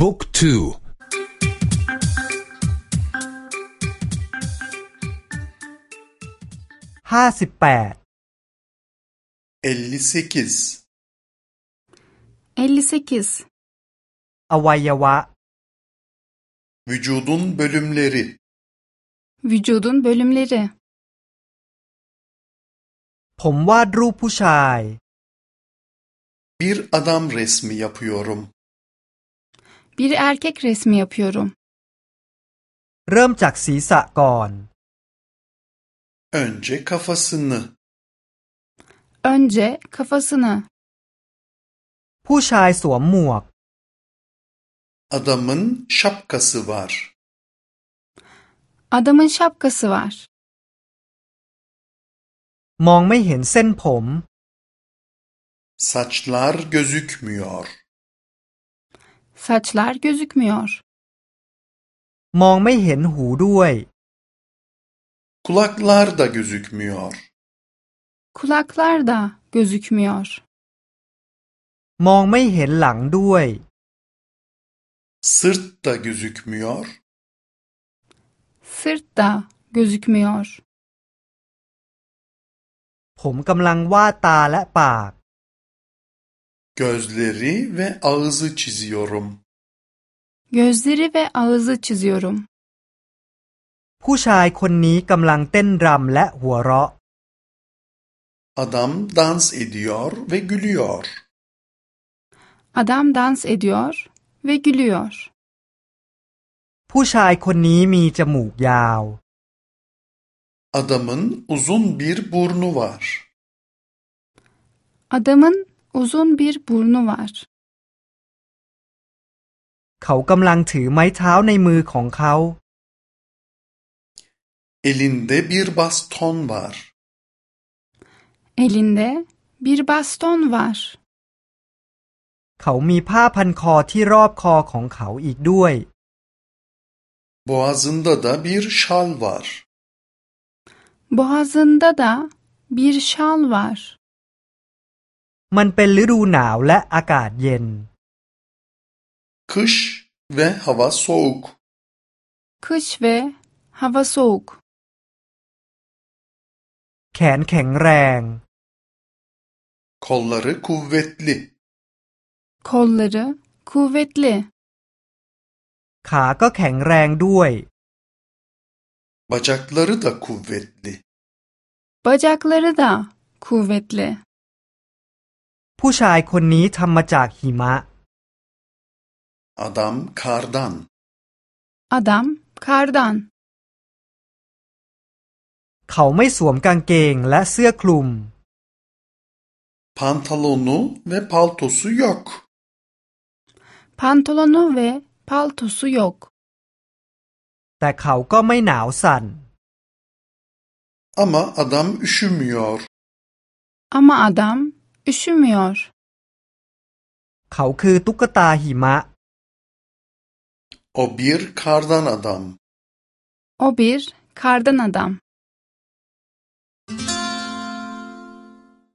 บุ๊กทู ห้าสิบแปด 58 58 อวัยวะ Vücudun bölümleri Vücudun bölümleri ผมวาดรูปผู้ชาย Bir adam resmi yapıyorum. Bir erkek resmi yapıyorum. เริ่มจากศีรษะก่อน Önce kafasını, Önce kafasını, ผู้ชายสวมหมวก adamın şapkası var. adamın şapkası var. มองไม่เห็นเส้นผม Saçlar gözükmüyor. Saçlar gözükmüyor. มองไม่เห็นหูด้วย Kulaklar da gözükmüyor. Kulaklar da gözükmüyor. มองไม่เห็นหลังด้วย Sırt da gözükmüyor. Sırt da gözükmüyor. ผมกำลังวาดตาและปาก Gözleri ve ağzı çiziyorum. Gözleri ve ağzı çiziyorum. ผู้ชายคนนี้กำลังเต้นรำและหัวเราะ Adam dans ediyor ve gülüyor. Adam dans ediyor ve gülüyor. ผู้ชายคนนี้มีจมูกยาว Adamın uzun bir burnu var. Adamın uzun bir burnu var. เขากำลังถือไม้เท้าในมือของเขา Elinde bir baston var. Elinde bir baston var. เขามีผ้าพันคอที่รอบคอของเขาอีกด้วย Boğazında da bir şal var. Boğazında da bir şal var. มันเป็นฤดูหนาวและอากาศเย็น Kış ve hava soğuk. Kış ve hava soğuk. แขนแข็งแรง Kolları kuvvetli. Kolları kuvvetli. ขาก็แข็งแรงด้วย Bacakları da kuvvetli. Bacakları da kuvvetli. ผู้ชายคนนี้ทำมาจากหิมะ Adam kardan. Adam kardan. เขาไม่สวมกางเกงและเสื้อคลุม Pantolonu ve paltosu yok. Pantolonu ve paltosu yok. แต่เขาก็ไม่หนาวสั่น Ama adam üşümüyor. Ama adam üşümüyor. เขาคือตุ๊กตาหิมะ O bir kardan adam. O bir kardan adam.